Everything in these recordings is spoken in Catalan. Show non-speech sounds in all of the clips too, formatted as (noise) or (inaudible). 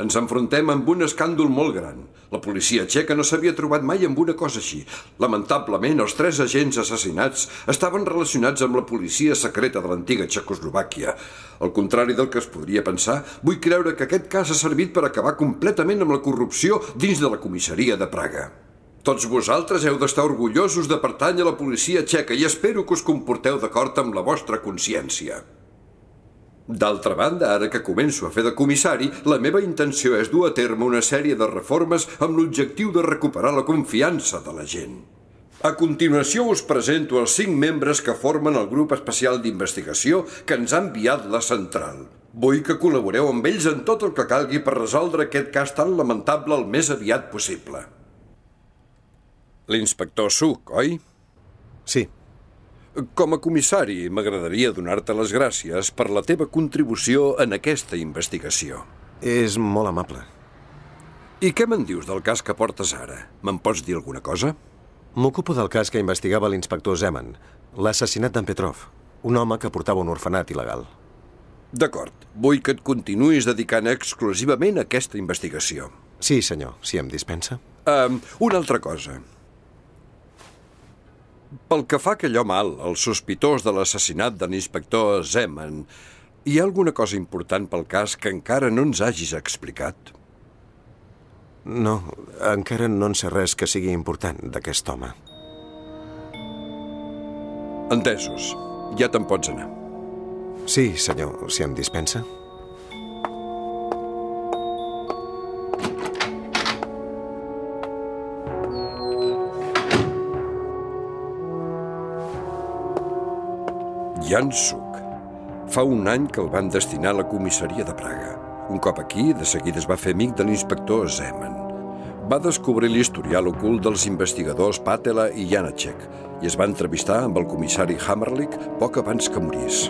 Ens enfrontem amb un escàndol molt gran. La policia txeca no s'havia trobat mai amb una cosa així. Lamentablement, els tres agents assassinats estaven relacionats amb la policia secreta de l'antiga Txecoslovàquia. Al contrari del que es podria pensar, vull creure que aquest cas ha servit per acabar completament amb la corrupció dins de la comissaria de Praga. Tots vosaltres heu d'estar orgullosos de pertànyer a la policia txeca i espero que us comporteu d'acord amb la vostra consciència. D'altra banda, ara que començo a fer de comissari, la meva intenció és dur a terme una sèrie de reformes amb l'objectiu de recuperar la confiança de la gent. A continuació us presento els cinc membres que formen el grup especial d'investigació que ens ha enviat la central. Vull que col·laboreu amb ells en tot el que calgui per resoldre aquest cas tan lamentable el més aviat possible. L'inspector Suc, oi? Sí, com a comissari, m'agradaria donar-te les gràcies per la teva contribució en aquesta investigació. És molt amable. I què me'n dius del cas que portes ara? Me'n pots dir alguna cosa? M'ocupo del cas que investigava l'inspector Zeman, l'assassinat d'en Petrov, un home que portava un orfenat il·legal. D'acord. Vull que et continuïs dedicant exclusivament a aquesta investigació. Sí, senyor, si em dispensa. Uh, una altra cosa. Pel que fa a aquell home alt, el sospitós de l'assassinat de l'inspector Zeman, hi ha alguna cosa important pel cas que encara no ens hagis explicat? No, encara no en sé res que sigui important d'aquest home. Entesos. Ja te'n pots anar. Sí, senyor, si em dispensa. Jan Suk. Fa un any que el van destinar a la comissaria de Praga. Un cop aquí, de seguida es va fer amic de l'inspector Zeman. Va descobrir l'historial ocult dels investigadors Patela i Janacek i es va entrevistar amb el comissari Hammerlich poc abans que morís.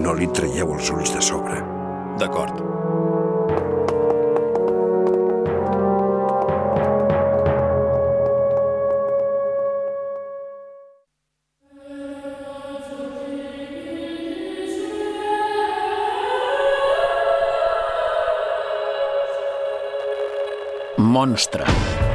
No li traieu els ulls de sobre. D'acord. Monstre.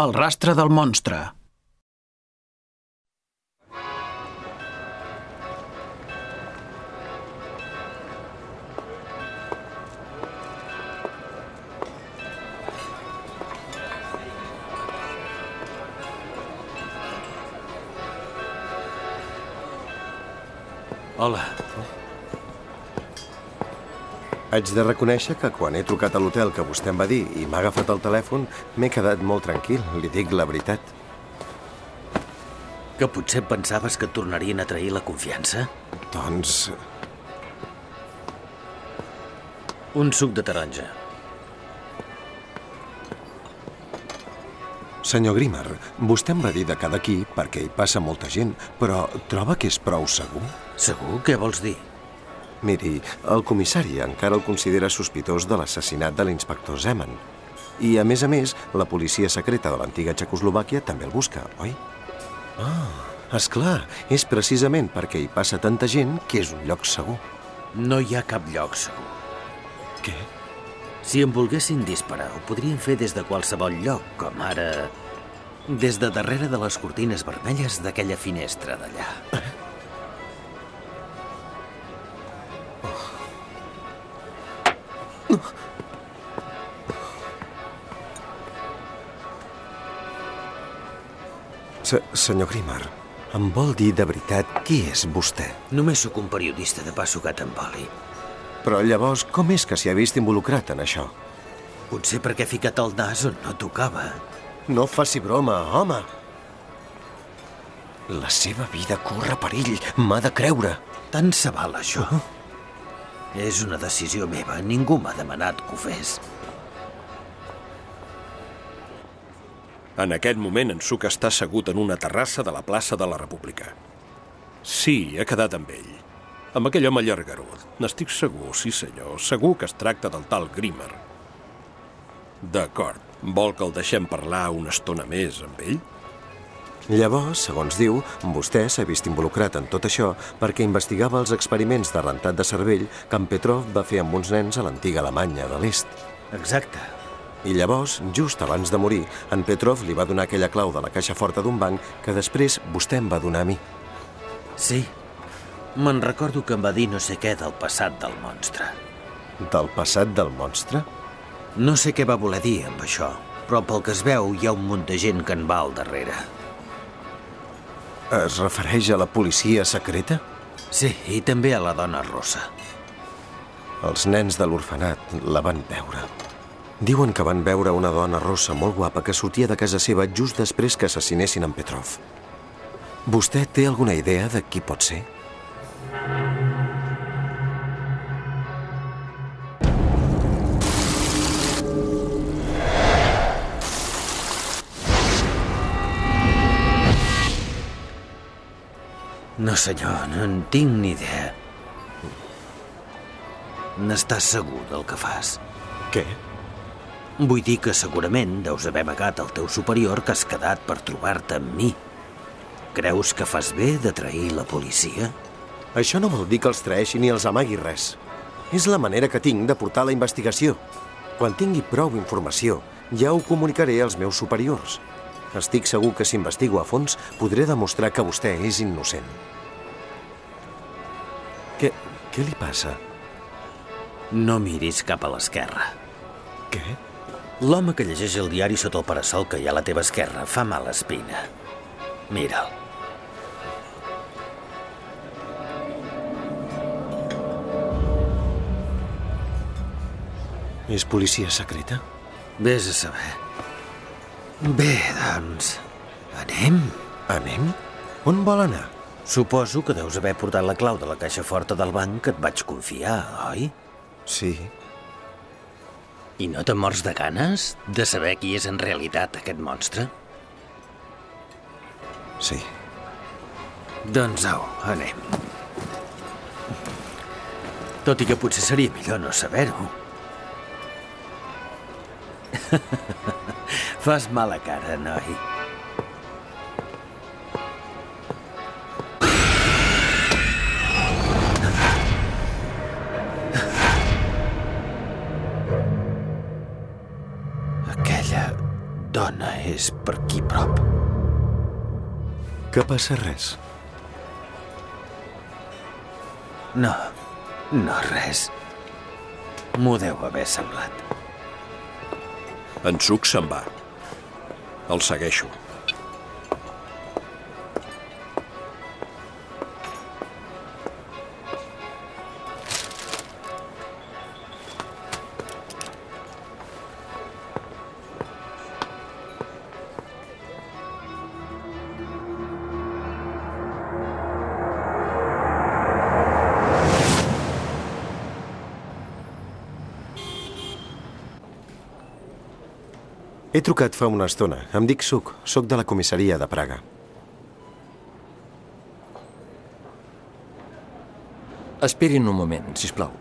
El rastre del monstre. Hola. Haig de reconèixer que quan he trucat a l'hotel que vostè em va dir i m'ha agafat el telèfon, m'he quedat molt tranquil, li dic la veritat. Que potser pensaves que et tornarien a trair la confiança? Doncs... Un suc de taronja. Senyor Grimmer, vostè em va dir de cada aquí perquè hi passa molta gent, però troba que és prou segur? Segur? Què vols dir? Miri, el comissari encara el considera sospitós de l'assassinat de l'inspector Zeman. I, a més a més, la policia secreta de l'antiga Txecoslovàquia també el busca, oi? Ah, és clar, és precisament perquè hi passa tanta gent que és un lloc segur. No hi ha cap lloc segur. Què? Si em volguessin disparar, ho podrien fer des de qualsevol lloc, com ara... Des de darrere de les cortines vermelles d'aquella finestra d'allà. Se senyor Grimmer, em vol dir de veritat qui és vostè? Només sóc un periodista de pa sucat amb oli. Però llavors, com és que s'hi ha vist involucrat en això? Potser perquè he ficat el nas on no tocava. No faci broma, home. La seva vida corre perill, m'ha de creure. Tant se val, això. És una decisió meva. Ningú m'ha demanat que ho fes. En aquest moment en Suc està assegut en una terrassa de la plaça de la República. Sí, ha quedat amb ell. Amb aquell home llargarut. N'estic segur, sí senyor. Segur que es tracta del tal Grimmer. D'acord. Vol que el deixem parlar una estona més amb ell? Llavors, segons diu, vostè s'ha vist involucrat en tot això perquè investigava els experiments de rentat de cervell que en Petrov va fer amb uns nens a l'antiga Alemanya de l'Est. Exacte. I llavors, just abans de morir, en Petrov li va donar aquella clau de la caixa forta d'un banc que després vostè em va donar a mi. Sí. Me'n recordo que em va dir no sé què del passat del monstre. Del passat del monstre? No sé què va voler dir amb això, però pel que es veu hi ha un munt de gent que en va al darrere. Es refereix a la policia secreta? Sí, i també a la dona rossa. Els nens de l'orfenat la van veure. Diuen que van veure una dona rossa molt guapa que sortia de casa seva just després que assassinessin en Petrov. Vostè té alguna idea de qui pot ser? No, senyor, no en tinc ni idea. N'estàs segur del que fas? Què? Vull dir que segurament deus haver amagat el teu superior que has quedat per trobar-te amb mi. Creus que fas bé de trair la policia? Això no vol dir que els traeixi ni els amagui res. És la manera que tinc de portar la investigació. Quan tingui prou informació, ja ho comunicaré als meus superiors. Estic segur que si investigo a fons podré demostrar que vostè és innocent. Què, què li passa? No miris cap a l'esquerra. Què? L'home que llegeix el diari sota el parasol que hi ha a la teva esquerra fa mala espina. Mira'l. És policia secreta? Vés a saber. Bé, doncs... Anem? Anem? On vol anar? Suposo que deus haver portat la clau de la caixa forta del banc que et vaig confiar, oi? Sí. I no te mors de ganes de saber qui és en realitat aquest monstre? Sí. Doncs au, anem. Tot i que potser seria millor no saber-ho. (laughs) Fas mala cara, noi. És per aquí prop. Que passa res? No, no res. M'ho deu haver semblat. En Suc se'n va. El segueixo. Trucat fa una estona. Em dic Suc. Soc de la comissaria de Praga. Esperin un moment, si us plau.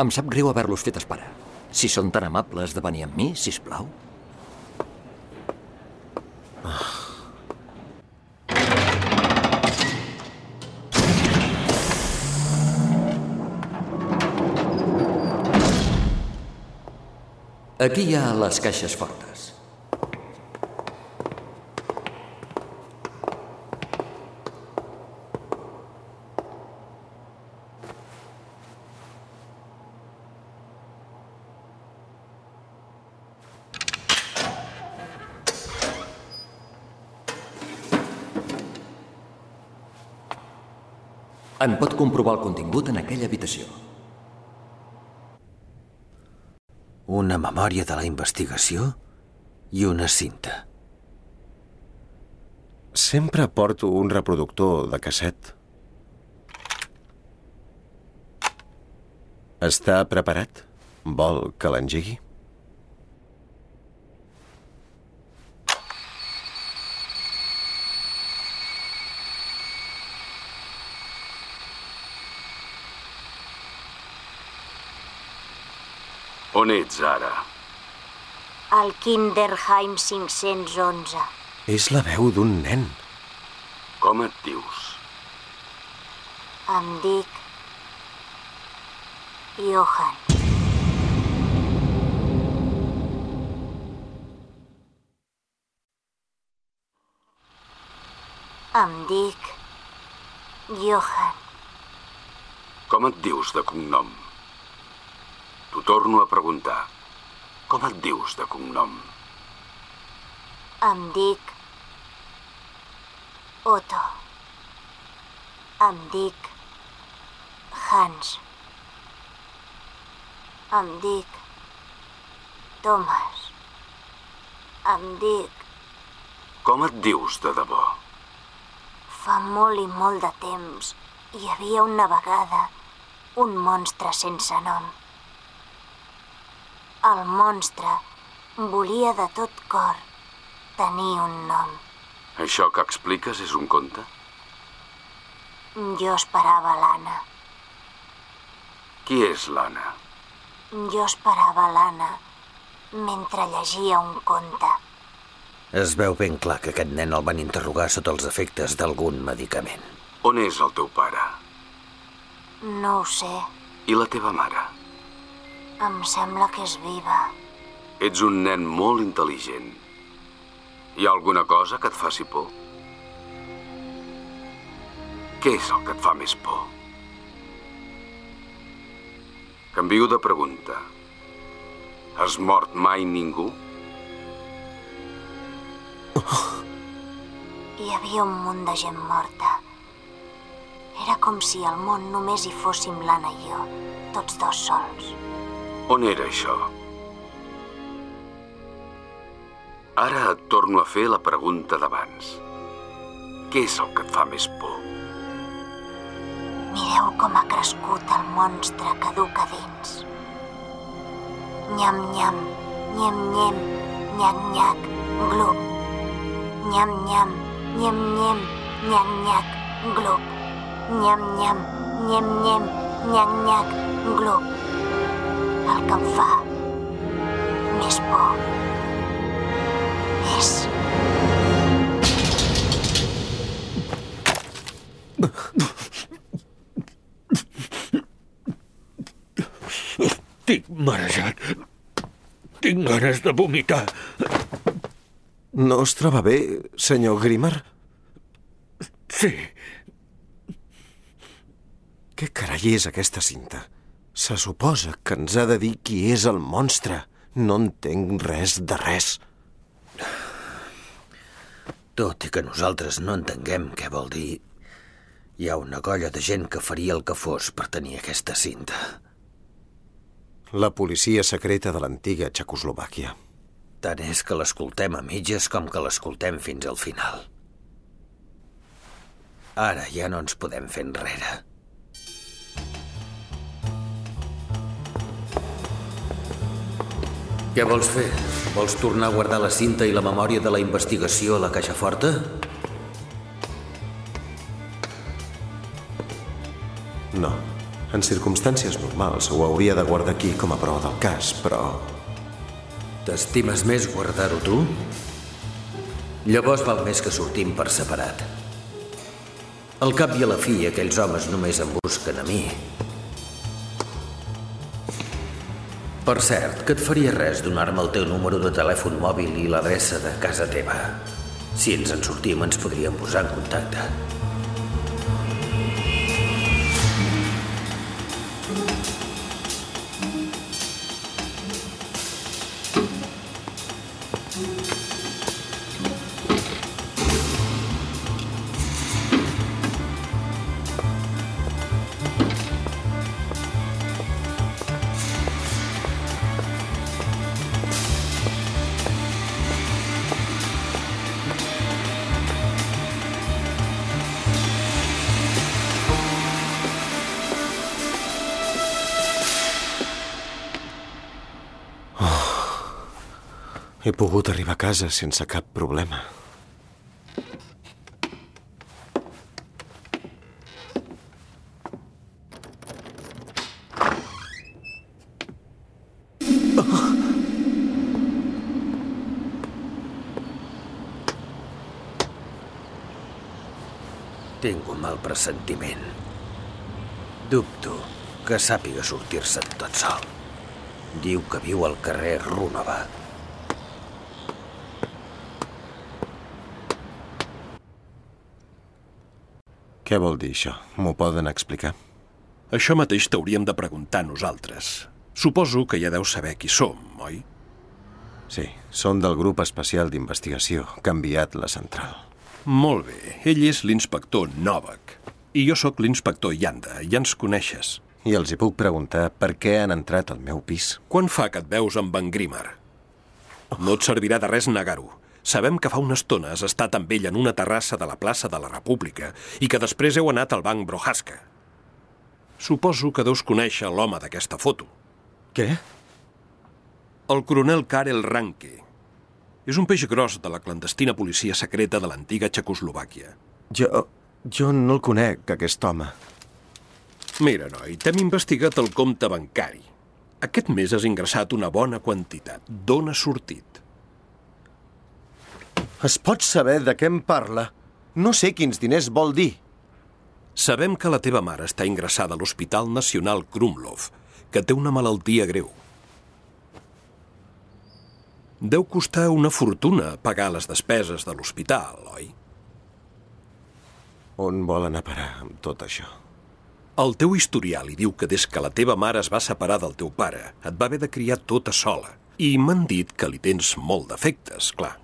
Em sap greu haver-los fet esperar. Si són tan amables de venir amb mi, si plau. Aquí hi ha les caixes fortes. En pot comprovar el contingut en aquella habitació. Una memòria de la investigació i una cinta. Sempre porto un reproductor de casset. Està preparat? Vol que l'engegui? On ets ara? Al Kinderheim 511. És la veu d'un nen. Com et dius? Em dic... Johan. Em dic... Johan. Com et dius de cognom? T'ho torno a preguntar. Com et dius de cognom? Em dic... Otto. Em dic... Hans. Em dic... Thomas. Em dic... Com et dius de debò? Fa molt i molt de temps hi havia una vegada un monstre sense nom. El monstre volia de tot cor tenir un nom. Això que expliques és un conte? Jo esperava l'Anna. Qui és l'Anna? Jo esperava l'Anna mentre llegia un conte. Es veu ben clar que aquest nen el van interrogar sota els efectes d'algun medicament. On és el teu pare? No ho sé. I la teva mare? Em sembla que és viva. Ets un nen molt intel·ligent. Hi ha alguna cosa que et faci por? Què és el que et fa més por? Canvio de pregunta. Has mort mai ningú? Hi havia un munt de gent morta. Era com si al món només hi fóssim l'Anna i jo, tots dos sols. On era això? Ara et torno a fer la pregunta d'abans. Què és el que et fa més por? Mireu com ha crescut el monstre que duc a dins. Nyam, nyam, nyem, nyem, nyac, nyac, glup. Nyam, nyam, nyem, nyem, nyac, nyac, glup. Nyam, nyam, nyem, nyem, nyac, nyac, glup. El que em fa més por és... Estic marejat. Tinc ganes de vomitar. No es troba bé, senyor Grimmer? Sí, Què carai és aquesta cinta? Se suposa que ens ha de dir qui és el monstre. No entenc res de res. Tot i que nosaltres no entenguem què vol dir, hi ha una colla de gent que faria el que fos per tenir aquesta cinta. La policia secreta de l'antiga Txecoslovàquia. Tant és que l'escoltem a mitges com que l'escoltem fins al final. Ara ja no ens podem fer enrere. Què vols fer? Vols tornar a guardar la cinta i la memòria de la investigació a la caixa forta? No. En circumstàncies normals ho hauria de guardar aquí com a prova del cas, però... T'estimes més guardar-ho tu? Llavors val més que sortim per separat. Al cap i a la fi, aquells homes només em busquen a mi. Per cert, que et faria res donar-me el teu número de telèfon mòbil i l'adreça de casa teva. Si ens en sortim, ens podríem posar en contacte. He pogut arribar a casa sense cap problema. Tinc un mal pressentiment. Dubto que sàpiga sortir-se'n tot sol. Diu que viu al carrer Rúnova. Què vol dir això? M'ho poden explicar? Això mateix t'hauríem de preguntar nosaltres. Suposo que ja deu saber qui som, oi? Sí, són del grup especial d'investigació que ha enviat la central. Molt bé. Ell és l'inspector Novak. I jo sóc l'inspector Yanda. Ja ens coneixes. I els hi puc preguntar per què han entrat al meu pis. Quan fa que et veus amb en Grimmer? No et servirà de res negar-ho. Sabem que fa una estona has estat amb ell en una terrassa de la plaça de la República i que després heu anat al banc Brohaska. Suposo que deus conèixer l'home d'aquesta foto. Què? El coronel Karel Ranke. És un peix gros de la clandestina policia secreta de l'antiga Txecoslovàquia. Jo... jo no el conec, aquest home. Mira, noi, t'hem investigat el compte bancari. Aquest mes has ingressat una bona quantitat. D'on ha sortit? Es pot saber de què em parla? No sé quins diners vol dir. Sabem que la teva mare està ingressada a l'Hospital Nacional Krumlov, que té una malaltia greu. Deu costar una fortuna pagar les despeses de l'hospital, oi? On vol anar a parar amb tot això? El teu historial hi diu que des que la teva mare es va separar del teu pare, et va haver de criar tota sola. I m'han dit que li tens molt d'efectes, clar.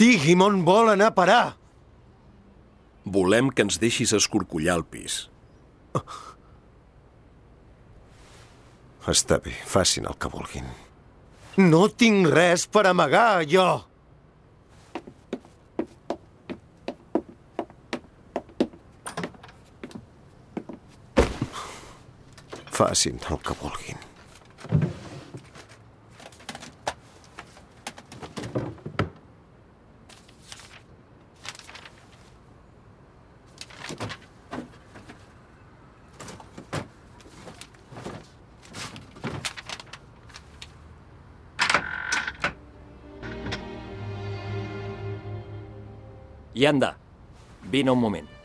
Digui'm on vol anar a parar! Volem que ens deixis escorcollar el pis. Està bé, facin el que vulguin. No tinc res per amagar, jo! Facin el que vulguin. Yanda, vine un moment.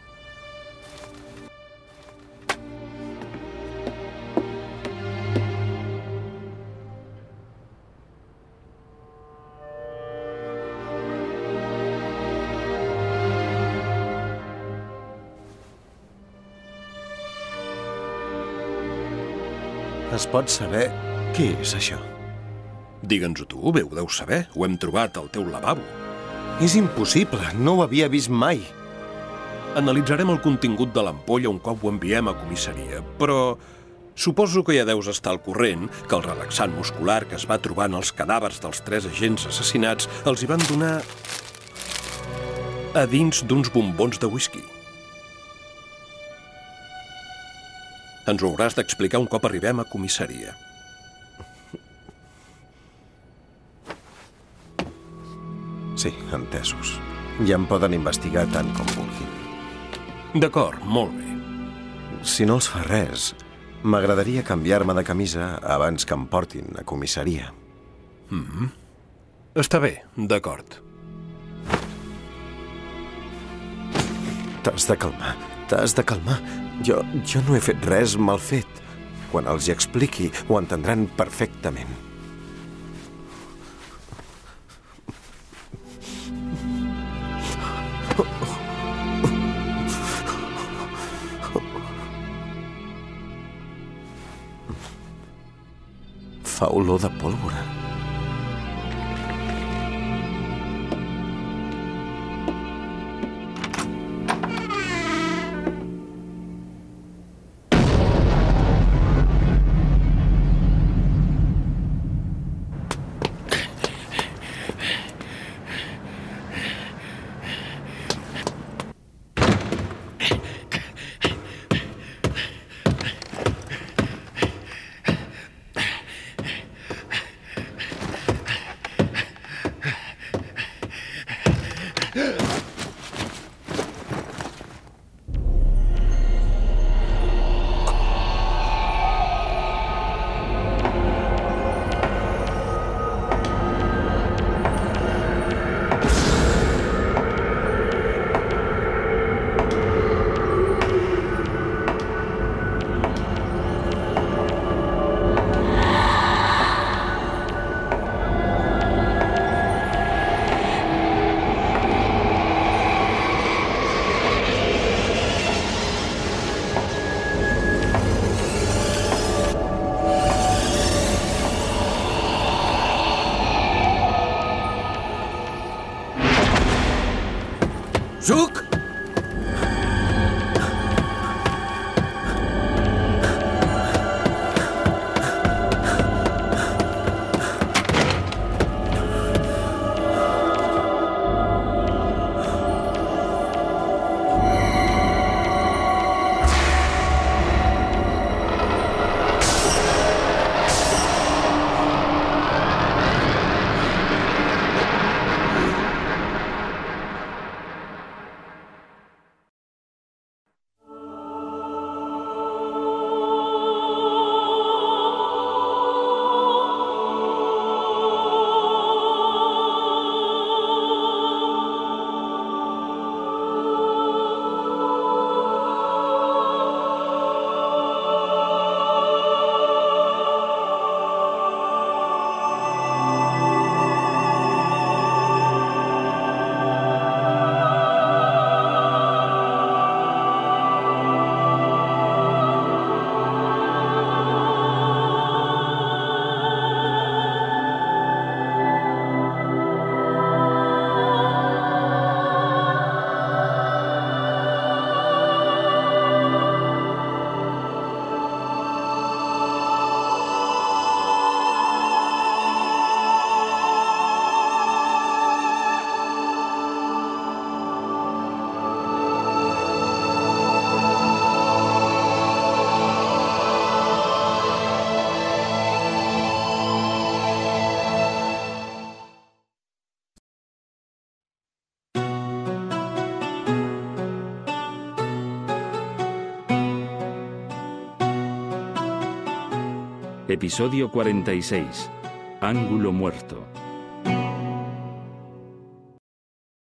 Es pot saber què és això? Digue'ns-ho tu, bé, ho deus saber. Ho hem trobat al teu lavabo. És impossible, no ho havia vist mai. Analitzarem el contingut de l'ampolla un cop ho enviem a comissaria, però suposo que ja deus estar al corrent que el relaxant muscular que es va trobar en els cadàvers dels tres agents assassinats els hi van donar a dins d'uns bombons de whisky. Ens ho hauràs d'explicar un cop arribem a comissaria. Sí, entesos. Ja em poden investigar tant com vulguin. D'acord, molt bé. Si no els fa res, M'agradaria canviar-me de camisa abans que em portin a comissaria. Està bé, d'acord. T'has de calmar, t'has de calmar. Jo, jo no he fet res mal fet. Quan els hi expliqui, ho entendran perfectament. Zuk! Episodio 46. Ángulo muerto.